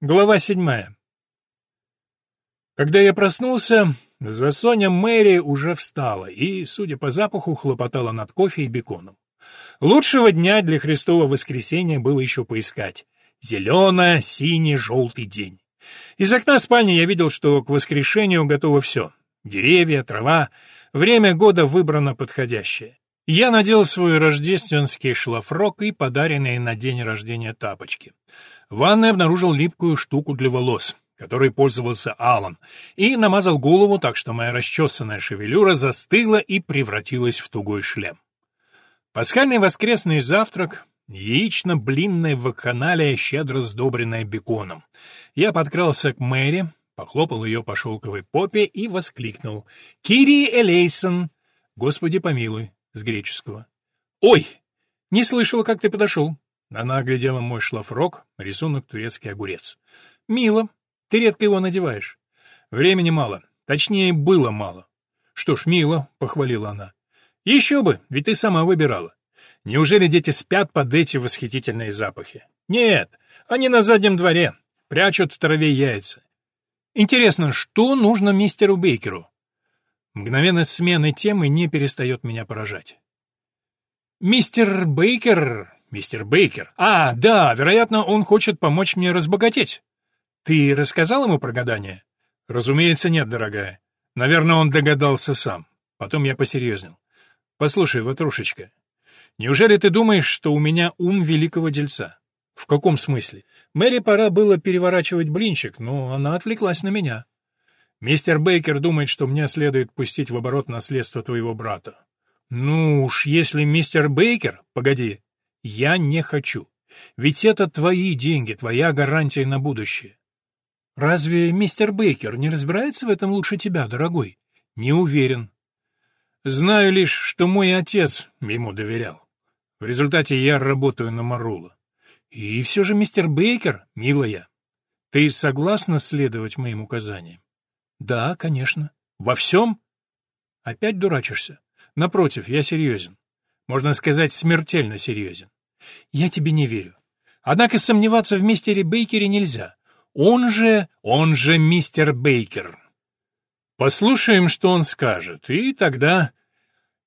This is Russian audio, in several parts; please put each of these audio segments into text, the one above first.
Глава седьмая. Когда я проснулся, за Соня Мэри уже встала и, судя по запаху, хлопотала над кофе и беконом. Лучшего дня для Христова воскресенья было еще поискать. Зеленый, синий, желтый день. Из окна спальни я видел, что к воскрешению готово все. Деревья, трава. Время года выбрано подходящее. Я надел свой рождественский шлафрок и подаренные на день рождения тапочки. В ванной обнаружил липкую штуку для волос, которой пользовался Алан, и намазал голову так, что моя расчесанная шевелюра застыла и превратилась в тугой шлем. Пасхальный воскресный завтрак Яично-блинная вакханалия, щедро сдобренная беконом. Я подкрался к Мэри, похлопал ее по шелковой попе и воскликнул. «Кири Элейсон!» «Господи помилуй!» с греческого. «Ой! Не слышала, как ты подошел!» Она оглядела мой шлафрок, рисунок турецкий огурец. «Мило. Ты редко его надеваешь. Времени мало. Точнее, было мало». «Что ж, мило», — похвалила она. «Еще бы, ведь ты сама выбирала. Неужели дети спят под эти восхитительные запахи? Нет, они на заднем дворе, прячут в траве яйца. Интересно, что нужно мистеру Бейкеру? Мгновенность смены темы не перестает меня поражать. «Мистер Бейкер... Мистер Бейкер... А, да, вероятно, он хочет помочь мне разбогатеть. Ты рассказал ему про гадание?» «Разумеется, нет, дорогая. Наверное, он догадался сам. Потом я посерьезнел. Послушай, ватрушечка, Неужели ты думаешь, что у меня ум великого дельца? В каком смысле? Мэри пора было переворачивать блинчик, но она отвлеклась на меня. Мистер Бейкер думает, что мне следует пустить в оборот наследство твоего брата. Ну уж, если мистер Бейкер... Погоди. Я не хочу. Ведь это твои деньги, твоя гарантия на будущее. Разве мистер Бейкер не разбирается в этом лучше тебя, дорогой? Не уверен. Знаю лишь, что мой отец ему доверял. В результате я работаю на Марула. И все же, мистер Бейкер, милая, ты согласна следовать моим указаниям? Да, конечно. Во всем? Опять дурачишься? Напротив, я серьезен. Можно сказать, смертельно серьезен. Я тебе не верю. Однако сомневаться в мистере Бейкере нельзя. Он же, он же мистер Бейкер. Послушаем, что он скажет, и тогда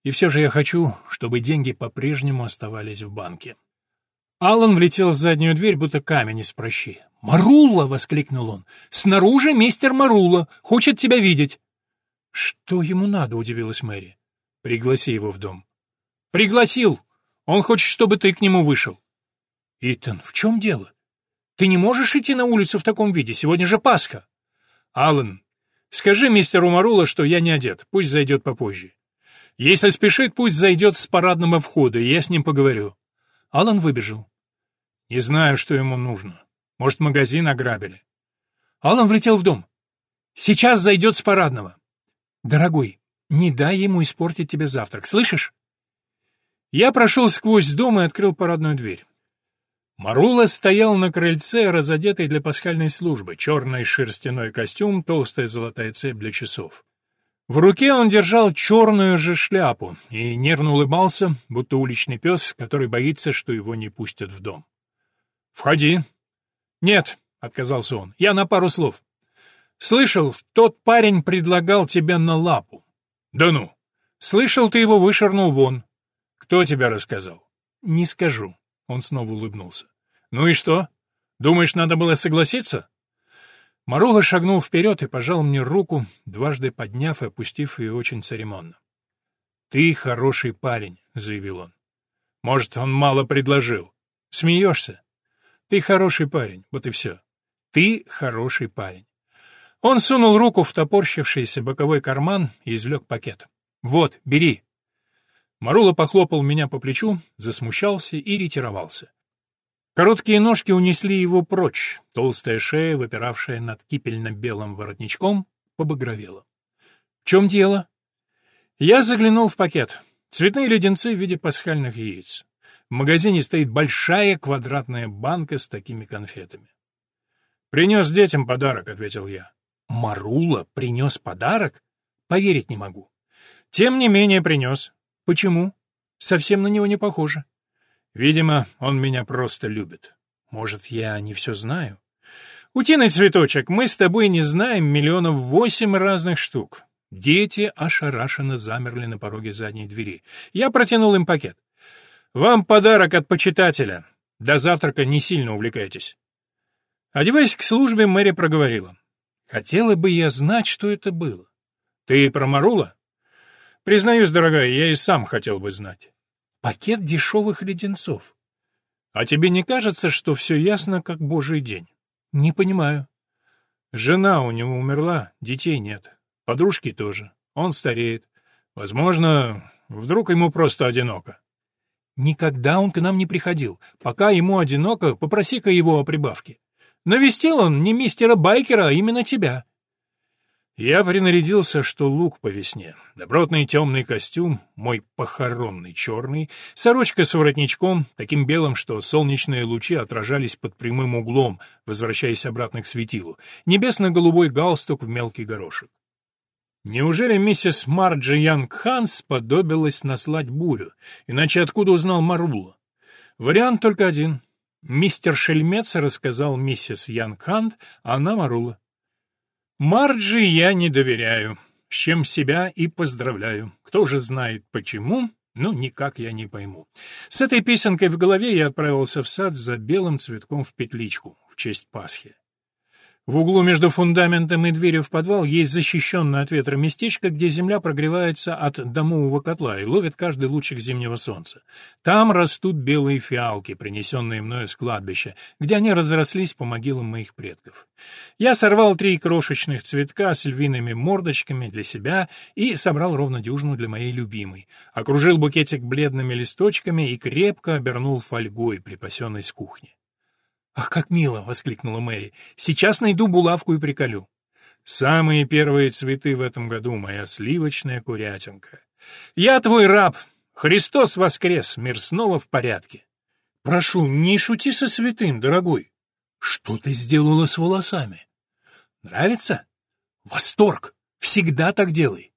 и все же я хочу, чтобы деньги по-прежнему оставались в банке. Алан влетел в заднюю дверь, будто камень из прощи. «Марула!» — воскликнул он. «Снаружи мистер Марула! Хочет тебя видеть!» «Что ему надо?» — удивилась Мэри. «Пригласи его в дом». «Пригласил! Он хочет, чтобы ты к нему вышел». «Итан, в чем дело? Ты не можешь идти на улицу в таком виде, сегодня же Пасха!» «Алан, скажи мистеру Марула, что я не одет, пусть зайдет попозже. Если спешит, пусть зайдет с парадного входа, и я с ним поговорю. Алан выбежал. Не знаю, что ему нужно. Может, магазин ограбили. Алан влетел в дом. Сейчас зайдет с парадного. Дорогой, не дай ему испортить тебе завтрак, слышишь? Я прошел сквозь дом и открыл парадную дверь. Марула стоял на крыльце, разодетый для пасхальной службы, черный шерстяной костюм, толстая золотая цепь для часов. В руке он держал черную же шляпу и нервно улыбался, будто уличный пес, который боится, что его не пустят в дом. «Входи». «Нет», — отказался он, — «я на пару слов». «Слышал, тот парень предлагал тебя на лапу». «Да ну!» «Слышал, ты его вышвырнул вон». «Кто тебя рассказал?» «Не скажу», — он снова улыбнулся. «Ну и что? Думаешь, надо было согласиться?» Марула шагнул вперед и пожал мне руку, дважды подняв и опустив ее очень церемонно. «Ты хороший парень», — заявил он. «Может, он мало предложил. Смеешься? Ты хороший парень, вот и все. Ты хороший парень». Он сунул руку в топорщившийся боковой карман и извлек пакет. «Вот, бери». Марула похлопал меня по плечу, засмущался и ретировался. Короткие ножки унесли его прочь, толстая шея, выпиравшая над кипельно-белым воротничком, побагровела. — В чем дело? Я заглянул в пакет. Цветные леденцы в виде пасхальных яиц. В магазине стоит большая квадратная банка с такими конфетами. «Принес детям подарок», — ответил я. «Марула принес подарок? Поверить не могу». «Тем не менее принес». «Почему? Совсем на него не похоже». Видимо, он меня просто любит. Может, я не все знаю? «Утиный цветочек, мы с тобой не знаем миллионов восемь разных штук». Дети ошарашенно замерли на пороге задней двери. Я протянул им пакет. «Вам подарок от почитателя. До завтрака не сильно увлекайтесь». Одеваясь к службе, Мэри проговорила. «Хотела бы я знать, что это было. Ты промарула?» «Признаюсь, дорогая, я и сам хотел бы знать». «Пакет дешевых леденцов. А тебе не кажется, что все ясно, как божий день?» «Не понимаю». «Жена у него умерла, детей нет. Подружки тоже. Он стареет. Возможно, вдруг ему просто одиноко». «Никогда он к нам не приходил. Пока ему одиноко, попроси-ка его о прибавке. Навестил он не мистера Байкера, а именно тебя». Я принарядился, что лук по весне. Добротный темный костюм, мой похоронный черный, сорочка с воротничком, таким белым, что солнечные лучи отражались под прямым углом, возвращаясь обратно к светилу, небесно-голубой галстук в мелкий горошек. Неужели миссис Марджи Янг Ханс подобилась наслать бурю? Иначе откуда узнал Марула? Вариант только один. Мистер Шельмец рассказал миссис Янг Хант, а она Марула. Марджи я не доверяю, с чем себя и поздравляю. Кто же знает почему, ну, никак я не пойму. С этой песенкой в голове я отправился в сад за белым цветком в петличку в честь Пасхи. В углу между фундаментом и дверью в подвал есть защищенное от ветра местечко, где земля прогревается от домового котла и ловит каждый лучик зимнего солнца. Там растут белые фиалки, принесенные мною с кладбища, где они разрослись по могилам моих предков. Я сорвал три крошечных цветка с львиными мордочками для себя и собрал ровно дюжину для моей любимой. Окружил букетик бледными листочками и крепко обернул фольгой, припасенной с кухни. «Ах, как мило!» — воскликнула Мэри. «Сейчас найду булавку и приколю». «Самые первые цветы в этом году, моя сливочная курятинка. Я твой раб. Христос воскрес, мир снова в порядке». «Прошу, не шути со святым, дорогой. Что ты сделала с волосами? Нравится? Восторг! Всегда так делай».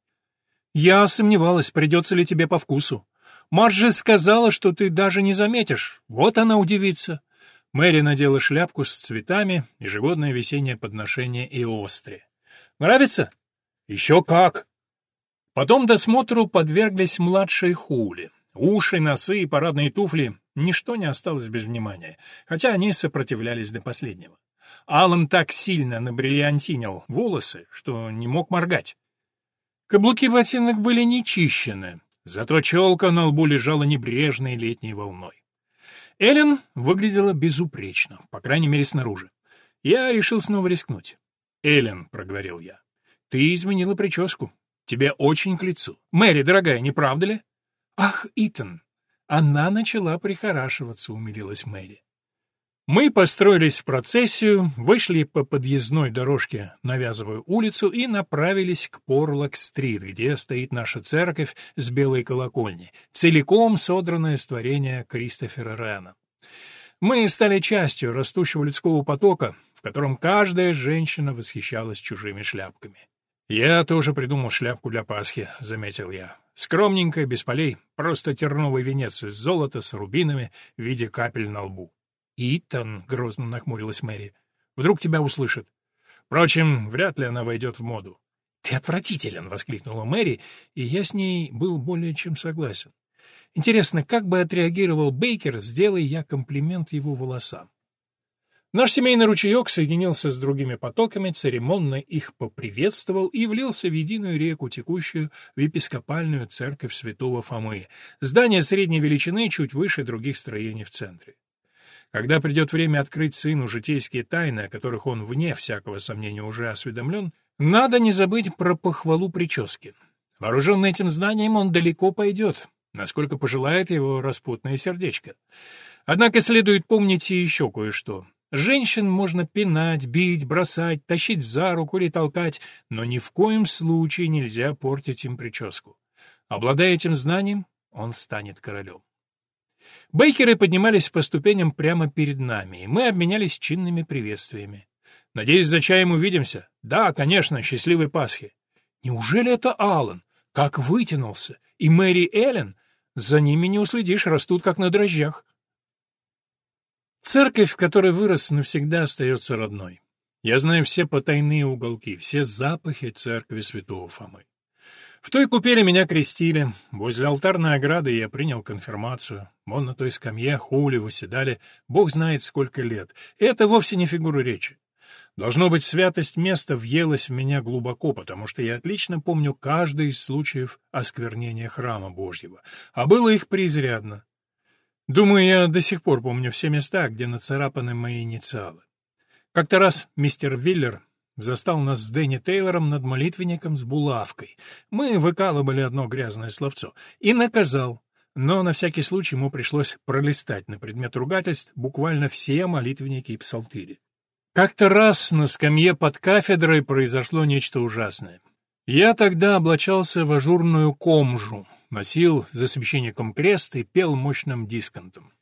«Я сомневалась, придется ли тебе по вкусу. Марджи сказала, что ты даже не заметишь. Вот она удивится». Мэри надела шляпку с цветами, ежегодное весеннее подношение и остре. «Нравится?» «Еще как!» Потом досмотру подверглись младшие хули. Уши, носы и парадные туфли — ничто не осталось без внимания, хотя они сопротивлялись до последнего. Алан так сильно набриллиантинил волосы, что не мог моргать. Каблуки ботинок были не чищены, зато челка на лбу лежала небрежной летней волной. Эллен выглядела безупречно, по крайней мере, снаружи. Я решил снова рискнуть. «Эллен», — проговорил я, — «ты изменила прическу. Тебе очень к лицу. Мэри, дорогая, не правда ли?» «Ах, Итан!» Она начала прихорашиваться, умилилась Мэри. Мы построились в процессию, вышли по подъездной дорожке на Вязовую улицу и направились к Порлок-стрит, где стоит наша церковь с белой колокольней, целиком содранное с творения Кристофера Рена. Мы стали частью растущего людского потока, в котором каждая женщина восхищалась чужими шляпками. «Я тоже придумал шляпку для Пасхи», — заметил я. «Скромненькая, без полей, просто терновый венец из золота с рубинами в виде капель на лбу». «Итан», — грозно нахмурилась Мэри, — «вдруг тебя услышат. Впрочем, вряд ли она войдет в моду». «Ты отвратителен!» — воскликнула Мэри, и я с ней был более чем согласен. Интересно, как бы отреагировал Бейкер, сделай я комплимент его волосам. Наш семейный ручеек соединился с другими потоками, церемонно их поприветствовал и влился в единую реку, текущую в епископальную церковь святого Фомы, здание средней величины чуть выше других строений в центре. Когда придет время открыть сыну житейские тайны, о которых он, вне всякого сомнения, уже осведомлен, надо не забыть про похвалу прически. Вооруженный этим знанием, он далеко пойдет, насколько пожелает его распутное сердечко. Однако следует помнить и еще кое-что. Женщин можно пинать, бить, бросать, тащить за руку или толкать, но ни в коем случае нельзя портить им прическу. Обладая этим знанием, он станет королем. Бейкеры поднимались по ступеням прямо перед нами, и мы обменялись чинными приветствиями. «Надеюсь, за чаем увидимся?» «Да, конечно, счастливой Пасхи!» «Неужели это Аллан? Как вытянулся! И Мэри Эллен? За ними не уследишь, растут как на дрожжах!» Церковь, в которой вырос, навсегда остается родной. Я знаю все потайные уголки, все запахи церкви святого Фомы. В той купели меня крестили. Возле алтарной ограды я принял конфирмацию. Вон на той скамье хули выседали, бог знает сколько лет. Это вовсе не фигура речи. Должно быть, святость места въелась в меня глубоко, потому что я отлично помню каждый из случаев осквернения храма Божьего, а было их преизрядно. Думаю, я до сих пор помню все места, где нацарапаны мои инициалы. Как-то раз мистер Виллер Застал нас с Дэнни Тейлором над молитвенником с булавкой. Мы выкалывали одно грязное словцо. И наказал. Но на всякий случай ему пришлось пролистать на предмет ругательств буквально все молитвенники и псалтыри. Как-то раз на скамье под кафедрой произошло нечто ужасное. Я тогда облачался в ажурную комжу, носил за священником крест и пел мощным дисконтом.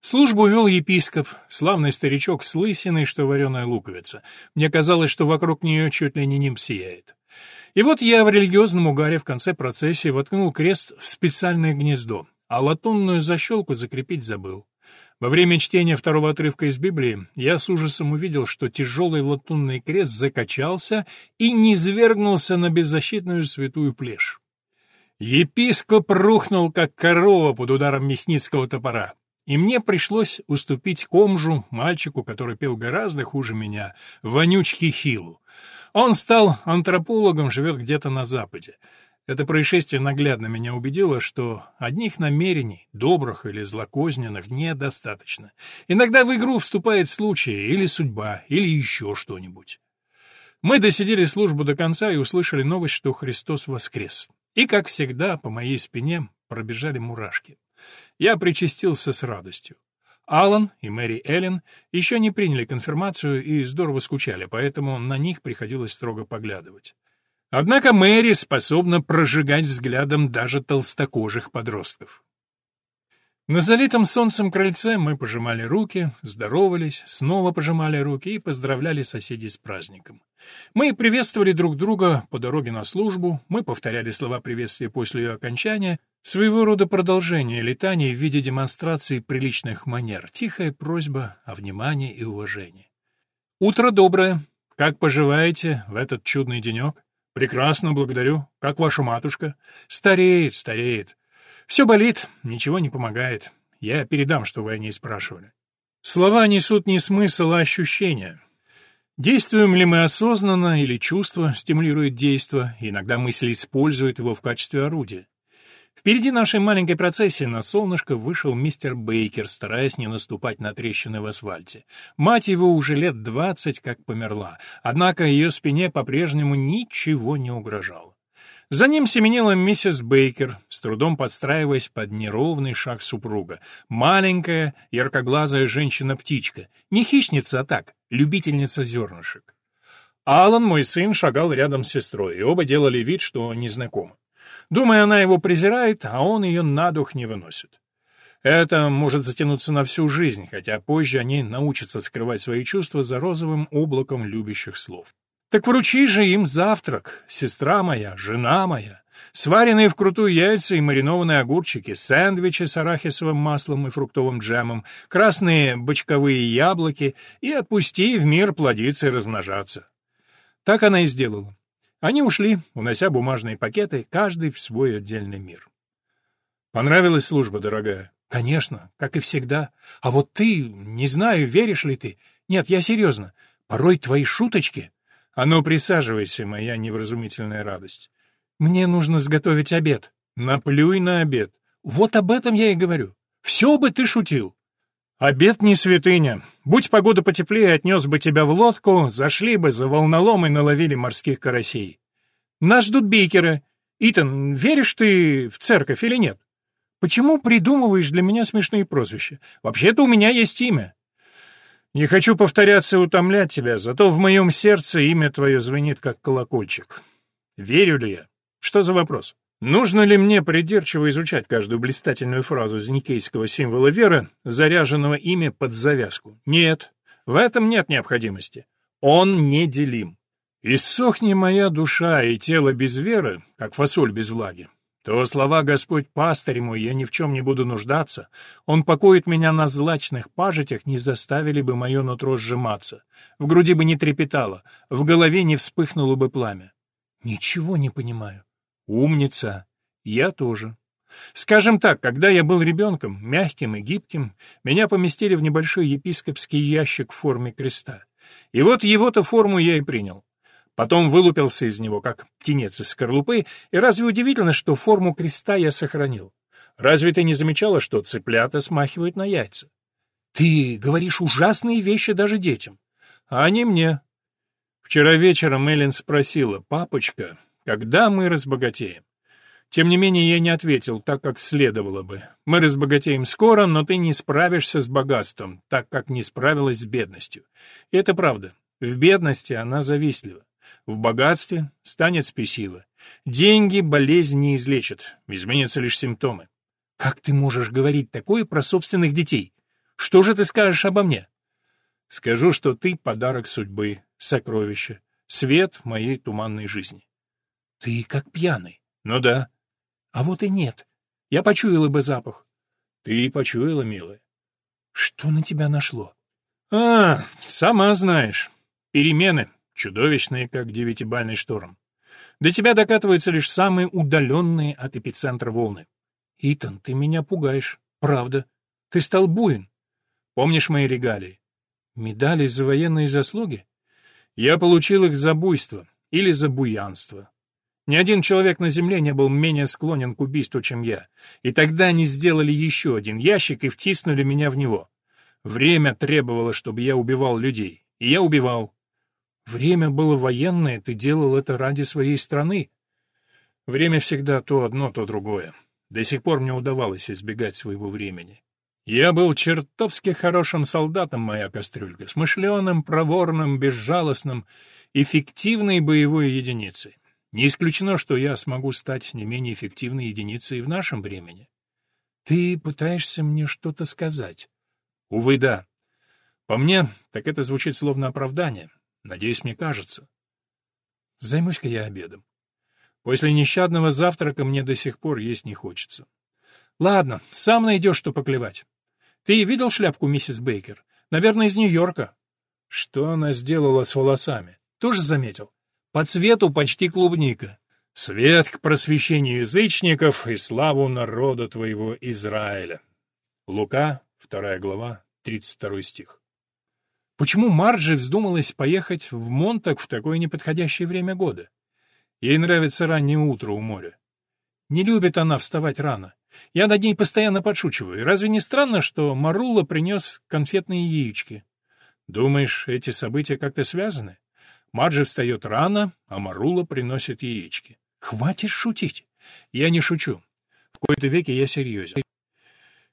Службу вел епископ, славный старичок с лысиной, что вареная луковица. Мне казалось, что вокруг нее чуть ли не ним сияет. И вот я в религиозном угаре в конце процессии воткнул крест в специальное гнездо, а латунную защелку закрепить забыл. Во время чтения второго отрывка из Библии я с ужасом увидел, что тяжелый латунный крест закачался и низвергнулся на беззащитную святую плешь. Епископ рухнул, как корова под ударом мясницкого топора. И мне пришлось уступить комжу, мальчику, который пел гораздо хуже меня, вонючки Хилу. Он стал антропологом, живет где-то на Западе. Это происшествие наглядно меня убедило, что одних намерений, добрых или злокозненных, недостаточно. Иногда в игру вступает случай, или судьба, или еще что-нибудь. Мы досидели службу до конца и услышали новость, что Христос воскрес. И, как всегда, по моей спине пробежали мурашки. Я причастился с радостью. Алан и Мэри Эллен еще не приняли конфирмацию и здорово скучали, поэтому на них приходилось строго поглядывать. Однако Мэри способна прожигать взглядом даже толстокожих подростков. На залитом солнцем крыльце мы пожимали руки, здоровались, снова пожимали руки и поздравляли соседей с праздником. Мы приветствовали друг друга по дороге на службу, мы повторяли слова приветствия после ее окончания, своего рода продолжение летаний в виде демонстрации приличных манер, тихая просьба о внимании и уважении. «Утро доброе! Как поживаете в этот чудный денек?» «Прекрасно, благодарю. Как ваша матушка?» «Стареет, стареет. Все болит, ничего не помогает. Я передам, что вы о ней спрашивали. Слова несут не смысл, а ощущения. Действуем ли мы осознанно или чувство стимулирует действо, иногда мысль использует его в качестве орудия. Впереди нашей маленькой процессии на солнышко вышел мистер Бейкер, стараясь не наступать на трещины в асфальте. Мать его уже лет двадцать как померла, однако ее спине по-прежнему ничего не угрожало. За ним семенила миссис Бейкер, с трудом подстраиваясь под неровный шаг супруга. Маленькая, яркоглазая женщина-птичка. Не хищница, а так, любительница зернышек. Алан, мой сын, шагал рядом с сестрой, и оба делали вид, что не знакомы. Думая, она его презирает, а он ее на дух не выносит. Это может затянуться на всю жизнь, хотя позже они научатся скрывать свои чувства за розовым облаком любящих слов. Так вручи же им завтрак, сестра моя, жена моя. Сваренные вкрутую яйца и маринованные огурчики, сэндвичи с арахисовым маслом и фруктовым джемом, красные бочковые яблоки и отпусти в мир плодиться и размножаться. Так она и сделала. Они ушли, унося бумажные пакеты, каждый в свой отдельный мир. Понравилась служба, дорогая? Конечно, как и всегда. А вот ты, не знаю, веришь ли ты. Нет, я серьезно. Порой твои шуточки «А ну, присаживайся, моя невразумительная радость. Мне нужно сготовить обед». «Наплюй на обед». «Вот об этом я и говорю. Все бы ты шутил». «Обед не святыня. Будь погода потеплее, отнес бы тебя в лодку, зашли бы за волнолом и наловили морских карасей. Нас ждут бейкеры. Итан, веришь ты в церковь или нет? Почему придумываешь для меня смешные прозвища? Вообще-то у меня есть имя. Не хочу повторяться и утомлять тебя, зато в моем сердце имя твое звенит, как колокольчик. Верю ли я? Что за вопрос? Нужно ли мне придирчиво изучать каждую блистательную фразу из никейского символа веры, заряженного ими под завязку? Нет, в этом нет необходимости. Он неделим. Иссохни моя душа и тело без веры, как фасоль без влаги, То слова «Господь пастырь мой, я ни в чем не буду нуждаться», Он покоит меня на злачных пажитях, не заставили бы мое нутро сжиматься. В груди бы не трепетало, в голове не вспыхнуло бы пламя. Ничего не понимаю. Умница. Я тоже. Скажем так, когда я был ребенком, мягким и гибким, меня поместили в небольшой епископский ящик в форме креста. И вот его-то форму я и принял. Потом вылупился из него, как птенец из скорлупы, и разве удивительно, что форму креста я сохранил? Разве ты не замечала, что цыплята смахивают на яйца? Ты говоришь ужасные вещи даже детям. А они мне. Вчера вечером Эллен спросила, «Папочка, когда мы разбогатеем?» Тем не менее, я не ответил так, как следовало бы. Мы разбогатеем скоро, но ты не справишься с богатством, так как не справилась с бедностью. И это правда. В бедности она завистлива. В богатстве станет спесива. Деньги болезнь не излечат, изменятся лишь симптомы. Как ты можешь говорить такое про собственных детей? Что же ты скажешь обо мне? Скажу, что ты — подарок судьбы, сокровище, свет моей туманной жизни. Ты как пьяный. Ну да. А вот и нет. Я почуяла бы запах. Ты почуяла, милая. Что на тебя нашло? А, сама знаешь. Перемены, чудовищные, как девятибальный шторм. До тебя докатываются лишь самые удаленные от эпицентра волны. Итан, ты меня пугаешь. Правда. Ты стал буин. Помнишь мои регалии? Медали за военные заслуги? Я получил их за буйство или за буянство. Ни один человек на Земле не был менее склонен к убийству, чем я. И тогда они сделали еще один ящик и втиснули меня в него. Время требовало, чтобы я убивал людей. И я убивал. Время было военное, ты делал это ради своей страны. Время всегда то одно, то другое. До сих пор мне удавалось избегать своего времени. Я был чертовски хорошим солдатом, моя кастрюлька, смышленым, проворным, безжалостным, эффективной боевой единицей. Не исключено, что я смогу стать не менее эффективной единицей в нашем времени. Ты пытаешься мне что-то сказать? Увы, да. По мне, так это звучит словно оправдание. Надеюсь, мне кажется. Займусь-ка я обедом. После нещадного завтрака мне до сих пор есть не хочется. Ладно, сам найдешь, что поклевать. Ты видел шляпку миссис Бейкер? Наверное, из Нью-Йорка. Что она сделала с волосами? Тоже заметил? По цвету почти клубника. Свет к просвещению язычников и славу народа твоего Израиля. Лука, вторая глава, 32 стих. Почему Марджи вздумалась поехать в Монтак в такое неподходящее время года? Ей нравится раннее утро у моря. Не любит она вставать рано. Я над ней постоянно подшучиваю. Разве не странно, что Марула принес конфетные яички? Думаешь, эти события как-то связаны? Маджи встает рано, а Марула приносит яички. Хватит шутить. Я не шучу. В кои-то веке я серьезен.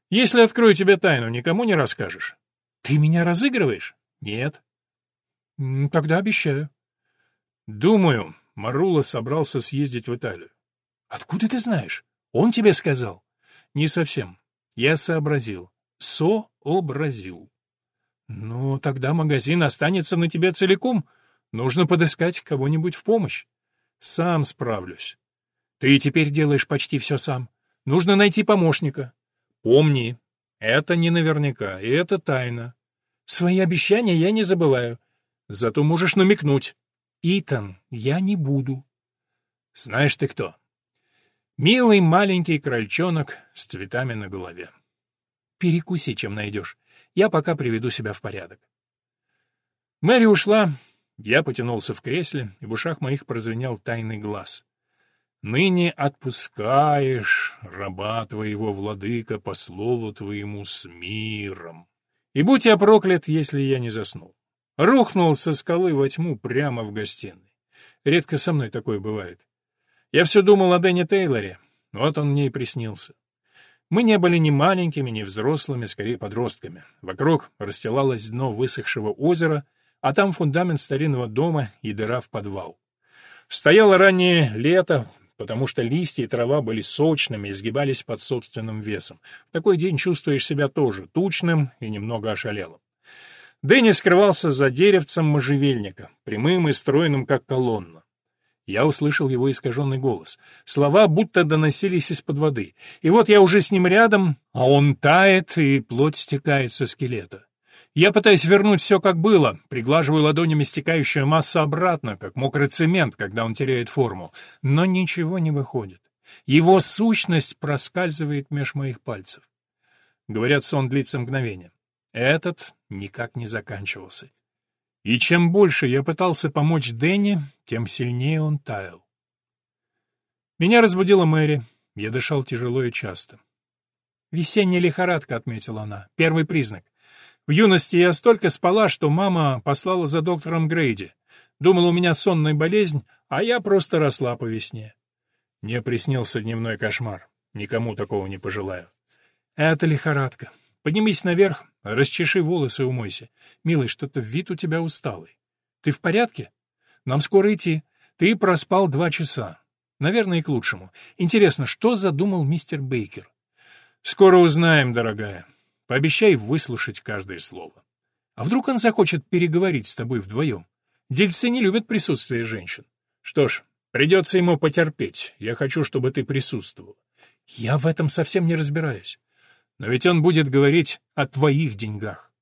Если открою тебе тайну, никому не расскажешь. Ты меня разыгрываешь? Нет. Тогда обещаю. Думаю, Марула собрался съездить в Италию. Откуда ты знаешь? Он тебе сказал? Не совсем. Я сообразил. Сообразил. Ну, тогда магазин останется на тебе целиком. Нужно подыскать кого-нибудь в помощь. Сам справлюсь. Ты теперь делаешь почти все сам. Нужно найти помощника. Помни, это не наверняка, и это тайна. Свои обещания я не забываю. Зато можешь намекнуть. Итан, я не буду. Знаешь ты кто? Милый маленький крольчонок с цветами на голове. Перекуси, чем найдешь. Я пока приведу себя в порядок. Мэри ушла. Я потянулся в кресле, и в ушах моих прозвенел тайный глаз. «Ныне отпускаешь раба твоего, владыка, по слову твоему с миром. И будь я проклят, если я не заснул. Рухнул со скалы во тьму прямо в гостиной. Редко со мной такое бывает. Я все думал о Дэнни Тейлоре. Вот он мне и приснился. Мы не были ни маленькими, ни взрослыми, скорее подростками. Вокруг расстилалось дно высохшего озера, а там фундамент старинного дома и дыра в подвал. Стояло раннее лето, потому что листья и трава были сочными и сгибались под собственным весом. В такой день чувствуешь себя тоже тучным и немного ошалелым. Дэнни скрывался за деревцем можжевельника, прямым и стройным, как колонна. Я услышал его искаженный голос. Слова будто доносились из-под воды. И вот я уже с ним рядом, а он тает, и плоть стекает со скелета. Я пытаюсь вернуть все как было, приглаживаю ладонями стекающую массу обратно, как мокрый цемент, когда он теряет форму. Но ничего не выходит. Его сущность проскальзывает меж моих пальцев. Говорят, сон длится мгновение. Этот никак не заканчивался. И чем больше я пытался помочь Дэнни, тем сильнее он таял. Меня разбудила Мэри. Я дышал тяжело и часто. «Весенняя лихорадка», — отметила она. «Первый признак. В юности я столько спала, что мама послала за доктором Грейди. Думала, у меня сонная болезнь, а я просто росла по весне. Мне приснился дневной кошмар. Никому такого не пожелаю. Это лихорадка. Поднимись наверх, расчеши волосы и умойся. Милый, что-то вид у тебя усталый. Ты в порядке? Нам скоро идти. Ты проспал два часа. Наверное, и к лучшему. Интересно, что задумал мистер Бейкер? Скоро узнаем, дорогая. Пообещай выслушать каждое слово. А вдруг он захочет переговорить с тобой вдвоем? Дельцы не любят присутствие женщин. Что ж, придется ему потерпеть. Я хочу, чтобы ты присутствовал. Я в этом совсем не разбираюсь. Но ведь он будет говорить о твоих деньгах.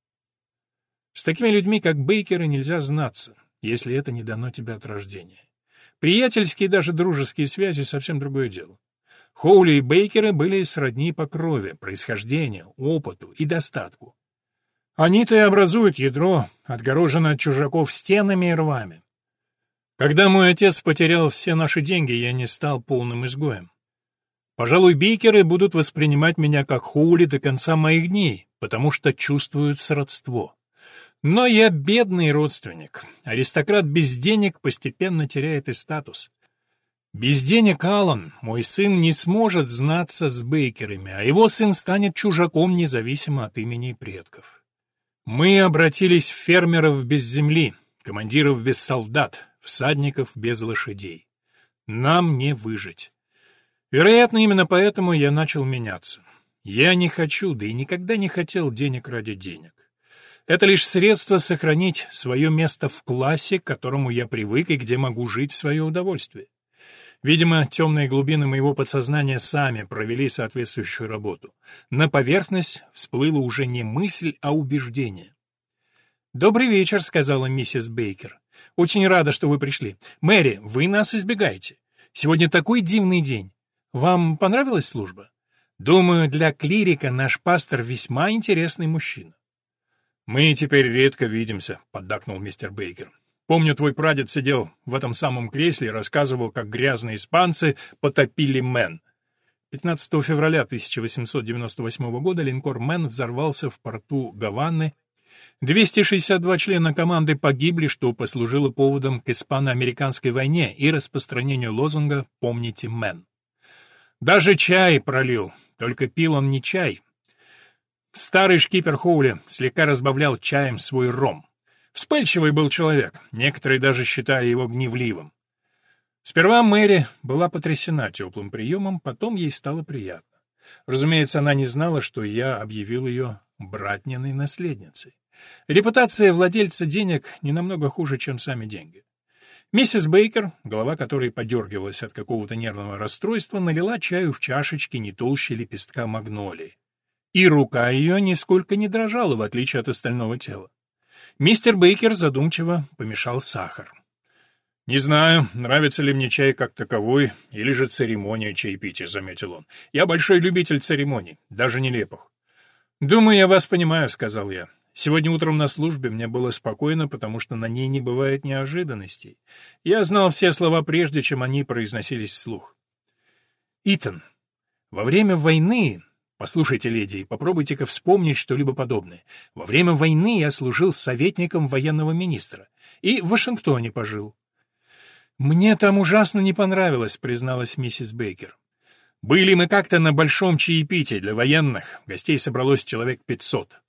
С такими людьми, как Бейкеры, нельзя знаться, если это не дано тебе от рождения. Приятельские и даже дружеские связи — совсем другое дело. Хоули и Бейкеры были сродни по крови, происхождению, опыту и достатку. Они-то и образуют ядро, отгороженное от чужаков стенами и рвами. Когда мой отец потерял все наши деньги, я не стал полным изгоем. Пожалуй, бейкеры будут воспринимать меня как Хоули до конца моих дней, потому что чувствуют сродство. Но я бедный родственник. Аристократ без денег постепенно теряет и статус. Без денег Аллан, мой сын, не сможет знаться с Бейкерами, а его сын станет чужаком независимо от имени предков. Мы обратились в фермеров без земли, командиров без солдат, всадников без лошадей. Нам не выжить. Вероятно, именно поэтому я начал меняться. Я не хочу, да и никогда не хотел денег ради денег. Это лишь средство сохранить свое место в классе, к которому я привык и где могу жить в свое удовольствие. Видимо, темные глубины моего подсознания сами провели соответствующую работу. На поверхность всплыла уже не мысль, а убеждение. «Добрый вечер», — сказала миссис Бейкер. «Очень рада, что вы пришли. Мэри, вы нас избегаете. Сегодня такой дивный день. Вам понравилась служба? Думаю, для клирика наш пастор весьма интересный мужчина. Мы теперь редко видимся, поддакнул мистер Бейкер. Помню, твой прадед сидел в этом самом кресле и рассказывал, как грязные испанцы потопили Мэн. 15 февраля 1898 года линкор Мэн взорвался в порту Гаваны. 262 члена команды погибли, что послужило поводом к испано-американской войне и распространению лозунга «Помните Мэн». Даже чай пролил, только пил он не чай. Старый шкипер Хоули слегка разбавлял чаем свой ром. Вспыльчивый был человек, некоторые даже считали его гневливым. Сперва Мэри была потрясена теплым приемом, потом ей стало приятно. Разумеется, она не знала, что я объявил ее братниной наследницей. Репутация владельца денег не намного хуже, чем сами деньги. Миссис Бейкер, голова которой подергивалась от какого-то нервного расстройства, налила чаю в чашечки не толще лепестка магнолии. И рука ее нисколько не дрожала, в отличие от остального тела. Мистер Бейкер задумчиво помешал сахар. «Не знаю, нравится ли мне чай как таковой, или же церемония чаепития», — заметил он. «Я большой любитель церемоний, даже нелепых». «Думаю, я вас понимаю», — сказал я. Сегодня утром на службе мне было спокойно, потому что на ней не бывает неожиданностей. Я знал все слова прежде, чем они произносились вслух. Итан, во время войны... Послушайте, леди, попробуйте-ка вспомнить что-либо подобное. Во время войны я служил советником военного министра. И в Вашингтоне пожил. «Мне там ужасно не понравилось», — призналась миссис Бейкер. «Были мы как-то на большом чаепитии для военных. Гостей собралось человек пятьсот.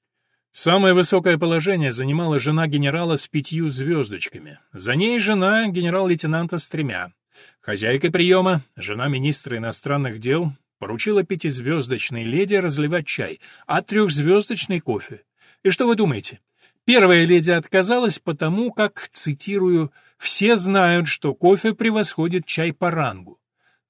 Самое высокое положение занимала жена генерала с пятью звездочками. За ней жена генерал-лейтенанта с тремя. Хозяйка приема, жена министра иностранных дел, поручила пятизвездочной леди разливать чай, а трехзвездочный кофе. И что вы думаете? Первая леди отказалась потому, как, цитирую, Все знают, что кофе превосходит чай по рангу.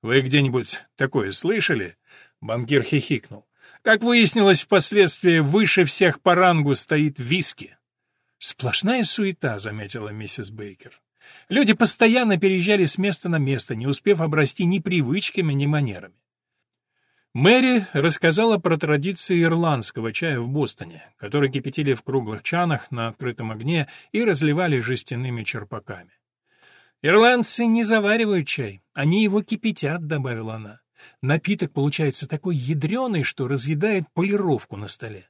Вы где-нибудь такое слышали? Банкир хихикнул. Как выяснилось впоследствии, выше всех по рангу стоит виски. Сплошная суета, заметила миссис Бейкер. Люди постоянно переезжали с места на место, не успев обрасти ни привычками, ни манерами. Мэри рассказала про традиции ирландского чая в Бостоне, который кипятили в круглых чанах на открытом огне и разливали жестяными черпаками. «Ирландцы не заваривают чай, они его кипятят», — добавила она. «Напиток получается такой ядреный, что разъедает полировку на столе».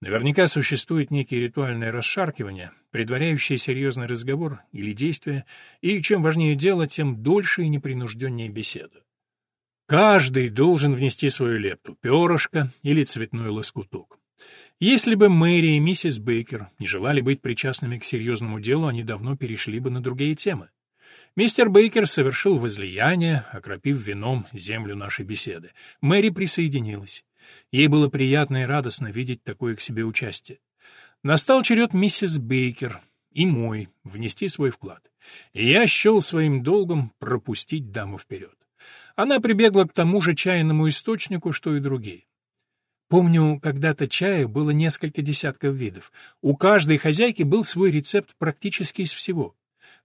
Наверняка существует некие ритуальные расшаркивания, предваряющие серьезный разговор или действие, и чем важнее дело, тем дольше и непринужденнее беседа. Каждый должен внести свою лепту, перышко или цветной лоскуток. Если бы Мэри и миссис Бейкер не желали быть причастными к серьезному делу, они давно перешли бы на другие темы. Мистер Бейкер совершил возлияние, окропив вином землю нашей беседы. Мэри присоединилась. Ей было приятно и радостно видеть такое к себе участие. Настал черед миссис Бейкер и мой внести свой вклад. Я счел своим долгом пропустить даму вперед. Она прибегла к тому же чайному источнику, что и другие. Помню, когда-то чая было несколько десятков видов. У каждой хозяйки был свой рецепт практически из всего.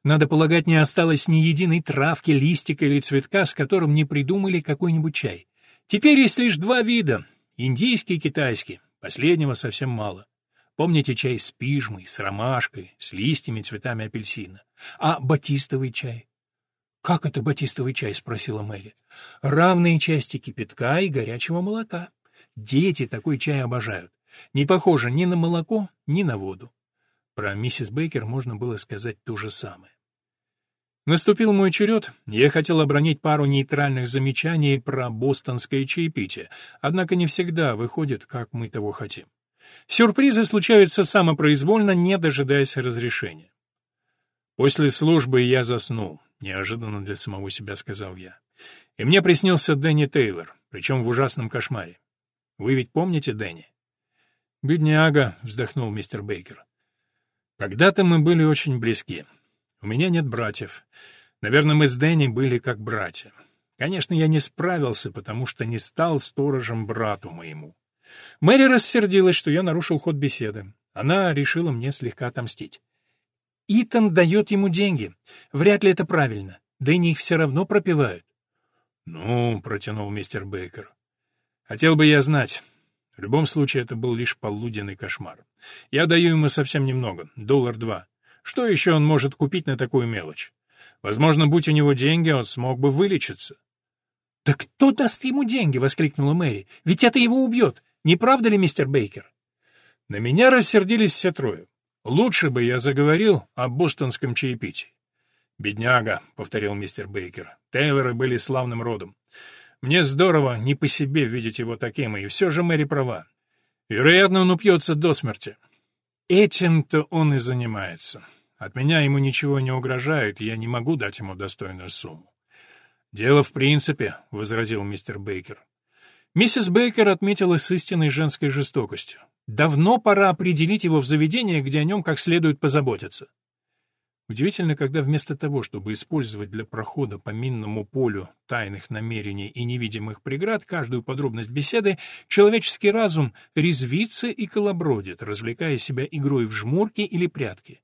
Надо полагать, не осталось ни единой травки, листика или цветка, с которым не придумали какой-нибудь чай. Теперь есть лишь два вида — индийский и китайский. Последнего совсем мало. Помните чай с пижмой, с ромашкой, с листьями, цветами апельсина? А батистовый чай? «Как это батистовый чай?» — спросила Мэри. «Равные части кипятка и горячего молока. Дети такой чай обожают. Не похоже ни на молоко, ни на воду». Про миссис Бейкер можно было сказать то же самое. Наступил мой черед. Я хотел обронить пару нейтральных замечаний про бостонское чаепитие, однако не всегда выходит, как мы того хотим. Сюрпризы случаются самопроизвольно, не дожидаясь разрешения. После службы я заснул. Неожиданно для самого себя сказал я. И мне приснился Дэнни Тейлор, причем в ужасном кошмаре. Вы ведь помните Дэнни? Бедняга, вздохнул мистер Бейкер. Когда-то мы были очень близки. У меня нет братьев. Наверное, мы с Дэнни были как братья. Конечно, я не справился, потому что не стал сторожем брату моему. Мэри рассердилась, что я нарушил ход беседы. Она решила мне слегка отомстить. Итан дает ему деньги. Вряд ли это правильно. Дэнни их все равно пропивают. — Ну, — протянул мистер Бейкер. — Хотел бы я знать. В любом случае, это был лишь полуденный кошмар. Я даю ему совсем немного, доллар два. Что еще он может купить на такую мелочь? Возможно, будь у него деньги, он смог бы вылечиться. — Да кто даст ему деньги? — воскликнула Мэри. — Ведь это его убьет. Не правда ли, мистер Бейкер? На меня рассердились все трое. Лучше бы я заговорил о бостонском чаепитии. «Бедняга», — повторил мистер Бейкер. «Тейлоры были славным родом. Мне здорово не по себе видеть его таким, и все же Мэри права. Вероятно, он упьется до смерти. Этим-то он и занимается. От меня ему ничего не угрожает, я не могу дать ему достойную сумму». «Дело в принципе», — возразил мистер Бейкер. Миссис Бейкер отметила с истинной женской жестокостью. Давно пора определить его в заведение, где о нем как следует позаботиться. Удивительно, когда вместо того, чтобы использовать для прохода по минному полю тайных намерений и невидимых преград каждую подробность беседы, человеческий разум резвится и колобродит, развлекая себя игрой в жмурки или прятки.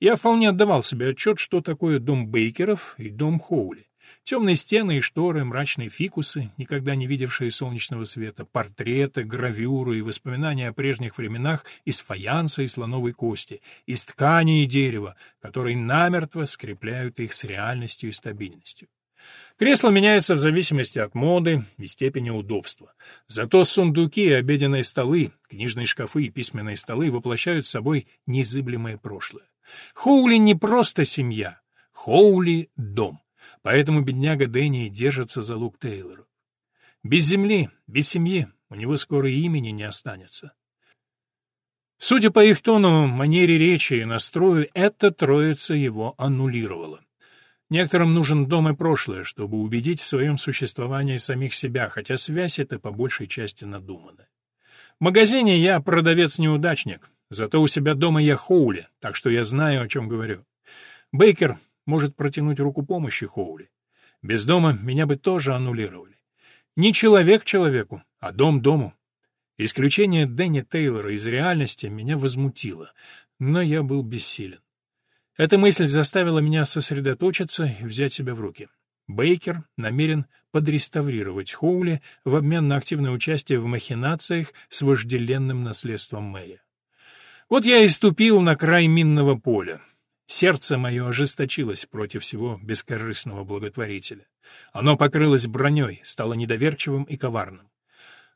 Я вполне отдавал себе отчет, что такое дом Бейкеров и дом Хоули. Темные стены и шторы, мрачные фикусы, никогда не видевшие солнечного света, портреты, гравюры и воспоминания о прежних временах из фаянса и слоновой кости, из ткани и дерева, которые намертво скрепляют их с реальностью и стабильностью. Кресла меняются в зависимости от моды и степени удобства. Зато сундуки и обеденные столы, книжные шкафы и письменные столы воплощают собой незыблемое прошлое. Хоули не просто семья, Хоули — дом. Поэтому бедняга Дэнни держится за лук Тейлору. Без земли, без семьи у него скоро имени не останется. Судя по их тону, манере речи и настрою, эта троица его аннулировала. Некоторым нужен дом и прошлое, чтобы убедить в своем существовании самих себя, хотя связь эта по большей части надумана. В магазине я продавец-неудачник, зато у себя дома я хоули, так что я знаю, о чем говорю. Бейкер может протянуть руку помощи Хоули. Без дома меня бы тоже аннулировали. Не человек человеку, а дом дому. Исключение Дэнни Тейлора из реальности меня возмутило, но я был бессилен. Эта мысль заставила меня сосредоточиться и взять себя в руки. Бейкер намерен подреставрировать Хоули в обмен на активное участие в махинациях с вожделенным наследством Мэя. Вот я и ступил на край минного поля. Сердце мое ожесточилось против всего бескорыстного благотворителя. Оно покрылось броней, стало недоверчивым и коварным.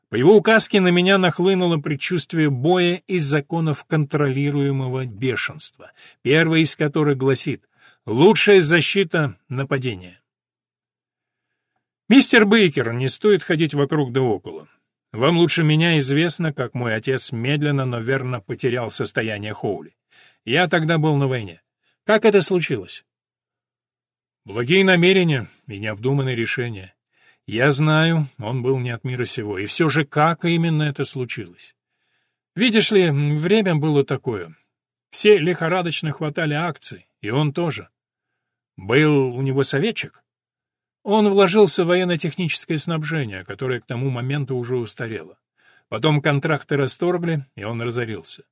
По его указке на меня нахлынуло предчувствие боя из законов контролируемого бешенства, первый из которых гласит «Лучшая защита — нападение». «Мистер Бейкер, не стоит ходить вокруг да около. Вам лучше меня известно, как мой отец медленно, но верно потерял состояние Хоули. Я тогда был на войне. Как это случилось? Благие намерения и необдуманные решения. Я знаю, он был не от мира сего, и все же как именно это случилось? Видишь ли, время было такое. Все лихорадочно хватали акций, и он тоже. Был у него советчик? Он вложился в военно-техническое снабжение, которое к тому моменту уже устарело. Потом контракты расторгли, и он разорился.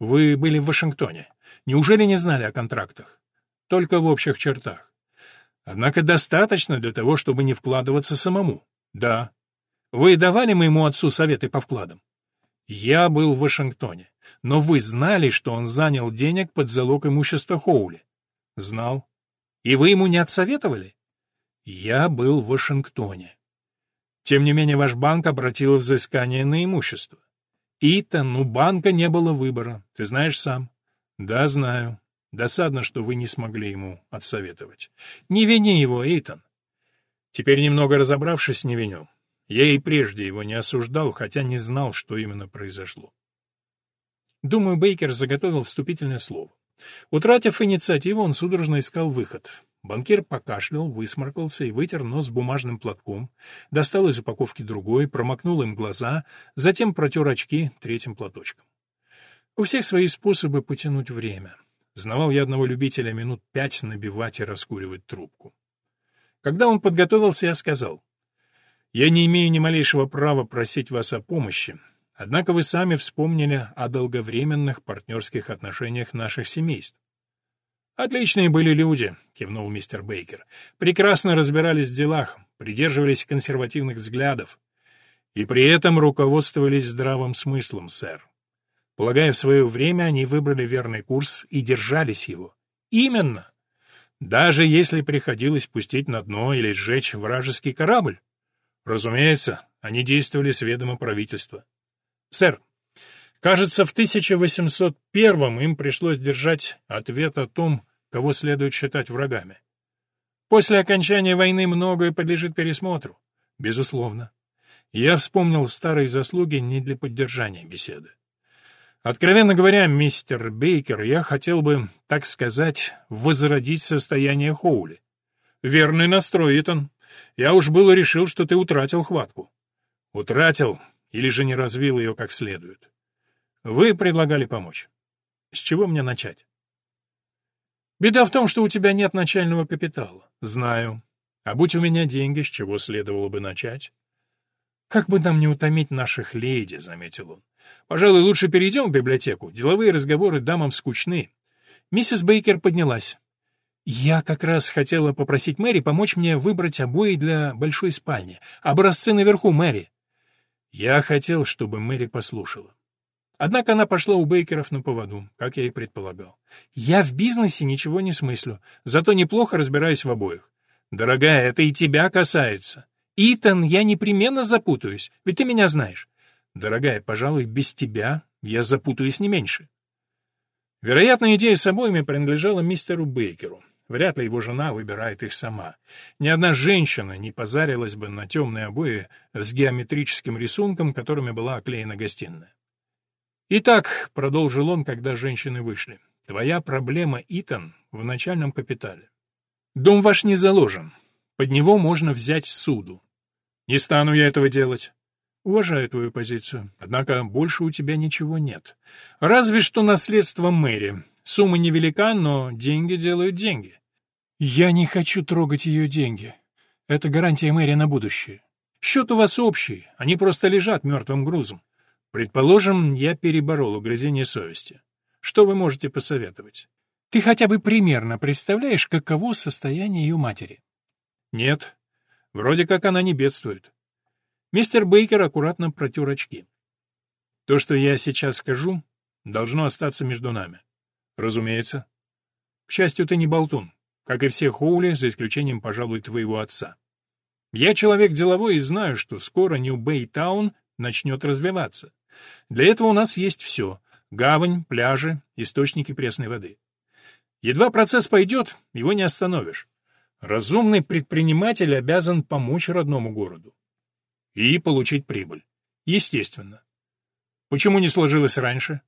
Вы были в Вашингтоне. Неужели не знали о контрактах? Только в общих чертах. Однако достаточно для того, чтобы не вкладываться самому. Да. Вы давали моему отцу советы по вкладам? Я был в Вашингтоне. Но вы знали, что он занял денег под залог имущества Хоули? Знал. И вы ему не отсоветовали? Я был в Вашингтоне. Тем не менее, ваш банк обратил взыскание на имущество. Итан, у банка не было выбора, ты знаешь сам. Да, знаю. Досадно, что вы не смогли ему отсоветовать. Не вини его, Итан. Теперь немного разобравшись, не виню. Я и прежде его не осуждал, хотя не знал, что именно произошло. Думаю, Бейкер заготовил вступительное слово. Утратив инициативу, он судорожно искал выход. Банкир покашлял, высморкался и вытер нос бумажным платком, достал из упаковки другой, промокнул им глаза, затем протер очки третьим платочком. У всех свои способы потянуть время. Знавал я одного любителя минут пять набивать и раскуривать трубку. Когда он подготовился, я сказал, «Я не имею ни малейшего права просить вас о помощи, однако вы сами вспомнили о долговременных партнерских отношениях наших семейств. «Отличные были люди», — кивнул мистер Бейкер. «Прекрасно разбирались в делах, придерживались консервативных взглядов. И при этом руководствовались здравым смыслом, сэр. Полагаю, в свое время они выбрали верный курс и держались его. Именно. Даже если приходилось пустить на дно или сжечь вражеский корабль. Разумеется, они действовали с ведома правительства. Сэр, кажется, в 1801 им пришлось держать ответ о том, кого следует считать врагами. После окончания войны многое подлежит пересмотру. Безусловно. Я вспомнил старые заслуги не для поддержания беседы. Откровенно говоря, мистер Бейкер, я хотел бы, так сказать, возродить состояние Хоули. Верный настрой, Итан. Я уж было решил, что ты утратил хватку. Утратил или же не развил ее как следует. Вы предлагали помочь. С чего мне начать? Беда в том, что у тебя нет начального капитала. Знаю. А будь у меня деньги, с чего следовало бы начать? Как бы нам не утомить наших леди, заметил он. Пожалуй, лучше перейдем в библиотеку. Деловые разговоры дамам скучны. Миссис Бейкер поднялась. Я как раз хотела попросить Мэри помочь мне выбрать обои для большой спальни. Образцы наверху, Мэри. Я хотел, чтобы Мэри послушала. Однако она пошла у Бейкеров на поводу, как я и предполагал. «Я в бизнесе ничего не смыслю, зато неплохо разбираюсь в обоих. Дорогая, это и тебя касается. Итан, я непременно запутаюсь, ведь ты меня знаешь. Дорогая, пожалуй, без тебя я запутаюсь не меньше». Вероятно, идея с обоими принадлежала мистеру Бейкеру. Вряд ли его жена выбирает их сама. Ни одна женщина не позарилась бы на темные обои с геометрическим рисунком, которыми была оклеена гостиная. «Итак», — продолжил он, когда женщины вышли, — «твоя проблема, Итан, в начальном капитале. Дом ваш не заложен. Под него можно взять суду. Не стану я этого делать. Уважаю твою позицию, однако больше у тебя ничего нет. Разве что наследство мэри. Сумма невелика, но деньги делают деньги. Я не хочу трогать ее деньги. Это гарантия Мэри на будущее. Счет у вас общий, они просто лежат мертвым грузом. Предположим, я переборол угрызение совести. Что вы можете посоветовать? Ты хотя бы примерно представляешь, каково состояние ее матери? Нет. Вроде как она не бедствует. Мистер Бейкер аккуратно протер очки. То, что я сейчас скажу, должно остаться между нами. Разумеется. К счастью, ты не болтун, как и все Хоули, за исключением, пожалуй, твоего отца. Я человек деловой и знаю, что скоро Нью-Бэй-таун начнет развиваться. Для этого у нас есть все — гавань, пляжи, источники пресной воды. Едва процесс пойдет, его не остановишь. Разумный предприниматель обязан помочь родному городу. И получить прибыль. Естественно. Почему не сложилось раньше?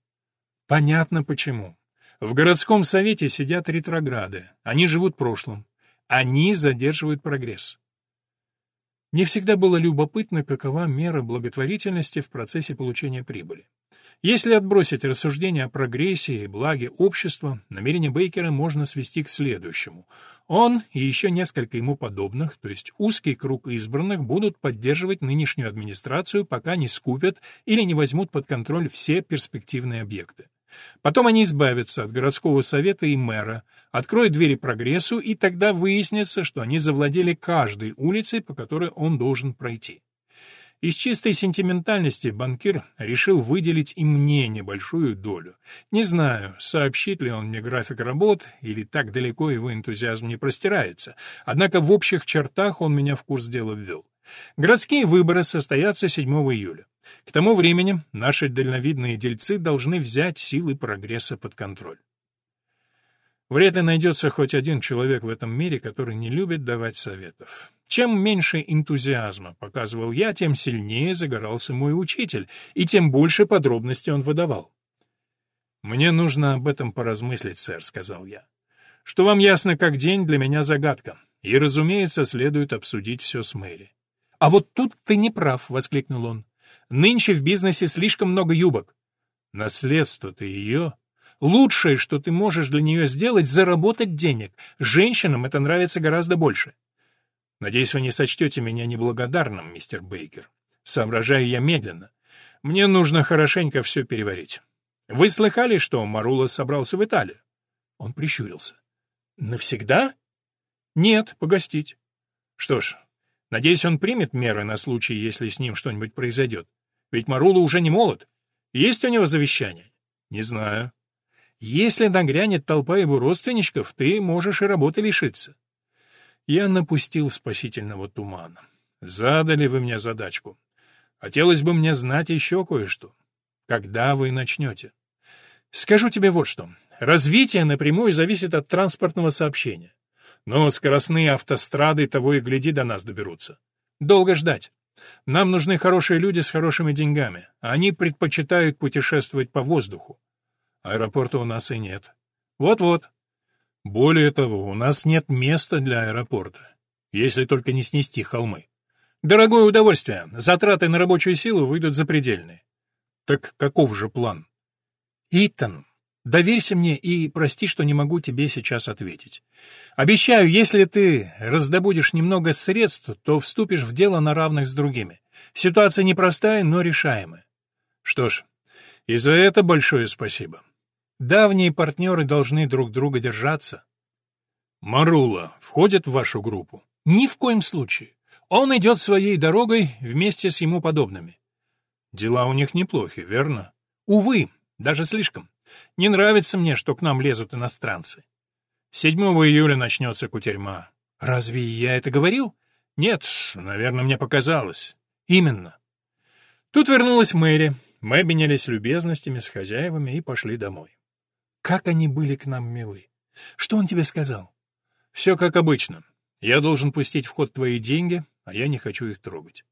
Понятно почему. В городском совете сидят ретрограды. Они живут прошлым. Они задерживают прогресс. Мне всегда было любопытно, какова мера благотворительности в процессе получения прибыли. Если отбросить рассуждения о прогрессии и благе общества, намерение Бейкера можно свести к следующему. Он и еще несколько ему подобных, то есть узкий круг избранных, будут поддерживать нынешнюю администрацию, пока не скупят или не возьмут под контроль все перспективные объекты. Потом они избавятся от городского совета и мэра, откроют двери прогрессу, и тогда выяснится, что они завладели каждой улицей, по которой он должен пройти. Из чистой сентиментальности банкир решил выделить и мне небольшую долю. Не знаю, сообщит ли он мне график работ, или так далеко его энтузиазм не простирается, однако в общих чертах он меня в курс дела ввел. Городские выборы состоятся 7 июля. К тому времени наши дальновидные дельцы должны взять силы прогресса под контроль. Вряд ли найдется хоть один человек в этом мире, который не любит давать советов. Чем меньше энтузиазма показывал я, тем сильнее загорался мой учитель, и тем больше подробностей он выдавал. «Мне нужно об этом поразмыслить, сэр», — сказал я. «Что вам ясно как день, для меня загадка, и, разумеется, следует обсудить все с Мэри». «А вот тут ты не прав», — воскликнул он. «Нынче в бизнесе слишком много юбок». «Наследство-то ее...» Лучшее, что ты можешь для нее сделать, заработать денег. Женщинам это нравится гораздо больше. Надеюсь, вы не сочтете меня неблагодарным, мистер Бейкер. Соображаю я медленно. Мне нужно хорошенько все переварить. Вы слыхали, что Марула собрался в Италию? Он прищурился. Навсегда? Нет, погостить. Что ж, надеюсь, он примет меры на случай, если с ним что-нибудь произойдет. Ведь Марула уже не молод. Есть у него завещание? Не знаю. Если нагрянет толпа его родственничков, ты можешь и работы лишиться я напустил спасительного тумана. Задали вы мне задачку. Хотелось бы мне знать еще кое-что. Когда вы начнете? Скажу тебе вот что. Развитие напрямую зависит от транспортного сообщения. Но скоростные автострады того и гляди до нас доберутся. Долго ждать. Нам нужны хорошие люди с хорошими деньгами. Они предпочитают путешествовать по воздуху. Аэропорта у нас и нет. Вот-вот. Более того, у нас нет места для аэропорта, если только не снести холмы. Дорогое удовольствие, затраты на рабочую силу выйдут запредельные. Так каков же план? Итан, доверься мне и прости, что не могу тебе сейчас ответить. Обещаю, если ты раздобудешь немного средств, то вступишь в дело на равных с другими. Ситуация непростая, но решаемая. Что ж, и за это большое спасибо. Давние партнеры должны друг друга держаться. Марула входит в вашу группу? Ни в коем случае. Он идет своей дорогой вместе с ему подобными. Дела у них неплохи, верно? Увы, даже слишком. Не нравится мне, что к нам лезут иностранцы. 7 июля начнется кутерьма. Разве я это говорил? Нет, наверное, мне показалось. Именно. Тут вернулась Мэри. Мы обменялись любезностями с хозяевами и пошли домой. Как они были к нам милы. Что он тебе сказал? Все как обычно. Я должен пустить в ход твои деньги, а я не хочу их трогать.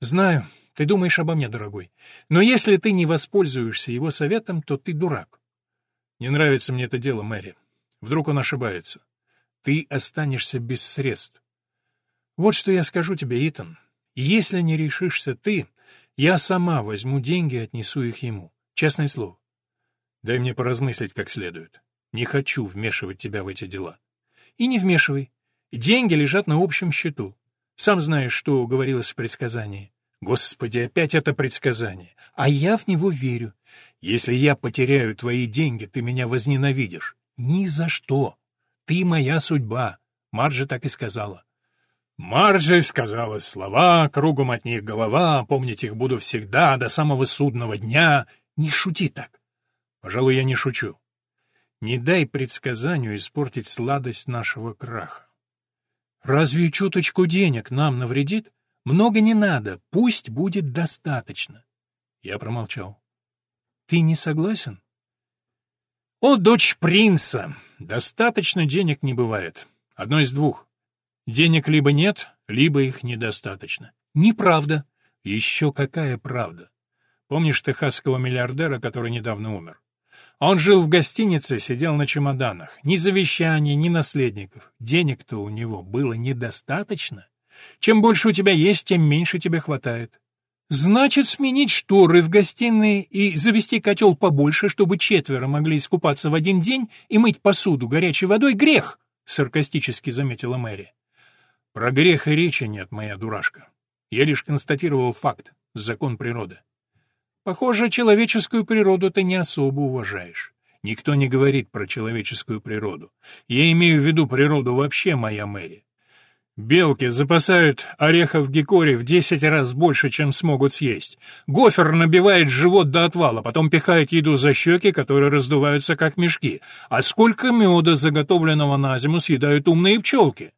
Знаю, ты думаешь обо мне, дорогой. Но если ты не воспользуешься его советом, то ты дурак. Не нравится мне это дело, Мэри. Вдруг он ошибается. Ты останешься без средств. Вот что я скажу тебе, Итан. Если не решишься ты, я сама возьму деньги и отнесу их ему. Честное слово. Дай мне поразмыслить как следует. Не хочу вмешивать тебя в эти дела. И не вмешивай. Деньги лежат на общем счету. Сам знаешь, что говорилось в предсказании. Господи, опять это предсказание. А я в него верю. Если я потеряю твои деньги, ты меня возненавидишь. Ни за что. Ты моя судьба. Марджи так и сказала. Марджи сказала слова, кругом от них голова, помнить их буду всегда, до самого судного дня. Не шути так. Пожалуй, я не шучу. Не дай предсказанию испортить сладость нашего краха. Разве чуточку денег нам навредит? Много не надо, пусть будет достаточно. Я промолчал. Ты не согласен? О, дочь принца! Достаточно денег не бывает. Одно из двух. Денег либо нет, либо их недостаточно. Неправда. Еще какая правда? Помнишь техасского миллиардера, который недавно умер? Он жил в гостинице, сидел на чемоданах. Ни завещаний, ни наследников. Денег-то у него было недостаточно. Чем больше у тебя есть, тем меньше тебе хватает. Значит, сменить шторы в гостиной и завести котел побольше, чтобы четверо могли искупаться в один день и мыть посуду горячей водой — грех, — саркастически заметила Мэри. Про грех и речи нет, моя дурашка. Я лишь констатировал факт, закон природы. Похоже, человеческую природу ты не особо уважаешь. Никто не говорит про человеческую природу. Я имею в виду природу вообще, моя Мэри. Белки запасают орехов гекори в десять раз больше, чем смогут съесть. Гофер набивает живот до отвала, потом пихает еду за щеки, которые раздуваются как мешки. А сколько меда, заготовленного на зиму, съедают умные пчелки?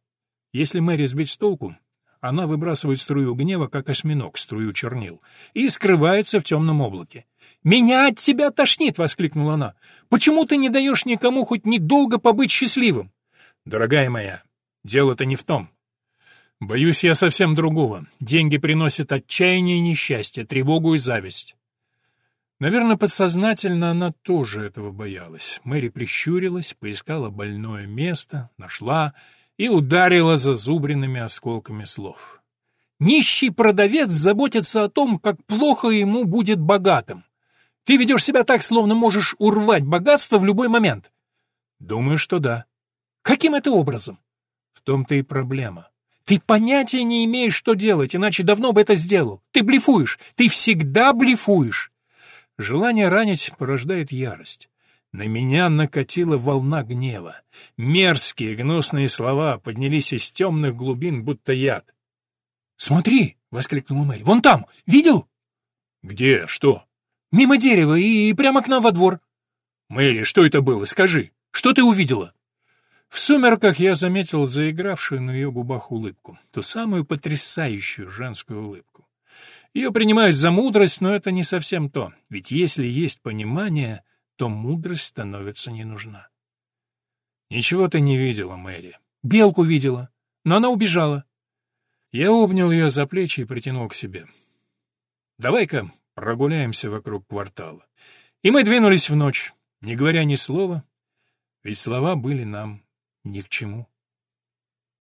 Если Мэри сбить с толку, она выбрасывает струю гнева, как осьминог, струю чернил, и скрывается в темном облаке. «Меня от тебя тошнит!» — воскликнула она. «Почему ты не даешь никому хоть недолго побыть счастливым?» «Дорогая моя, дело-то не в том. Боюсь я совсем другого. Деньги приносят отчаяние и несчастье, тревогу и зависть». Наверное, подсознательно она тоже этого боялась. Мэри прищурилась, поискала больное место, нашла и ударила зазубренными осколками слов. «Нищий продавец заботится о том, как плохо ему будет богатым. Ты ведешь себя так, словно можешь урвать богатство в любой момент». «Думаю, что да». «Каким это образом?» «В том-то и проблема». «Ты понятия не имеешь, что делать, иначе давно бы это сделал. Ты блефуешь, ты всегда блефуешь». Желание ранить порождает ярость. На меня накатила волна гнева. Мерзкие, гнусные слова поднялись из темных глубин, будто яд. «Смотри!» — воскликнула Мэри. «Вон там! Видел?» «Где? Что?» «Мимо дерева и прямо к нам во двор». «Мэри, что это было? Скажи! Что ты увидела?» В сумерках я заметил заигравшую на ее губах улыбку, ту самую потрясающую женскую улыбку. Ее принимают за мудрость, но это не совсем то, ведь если есть понимание, то мудрость становится не нужна. Ничего ты не видела, Мэри. Белку видела, но она убежала. Я обнял ее за плечи и притянул к себе. Давай-ка прогуляемся вокруг квартала. И мы двинулись в ночь, не говоря ни слова, ведь слова были нам ни к чему.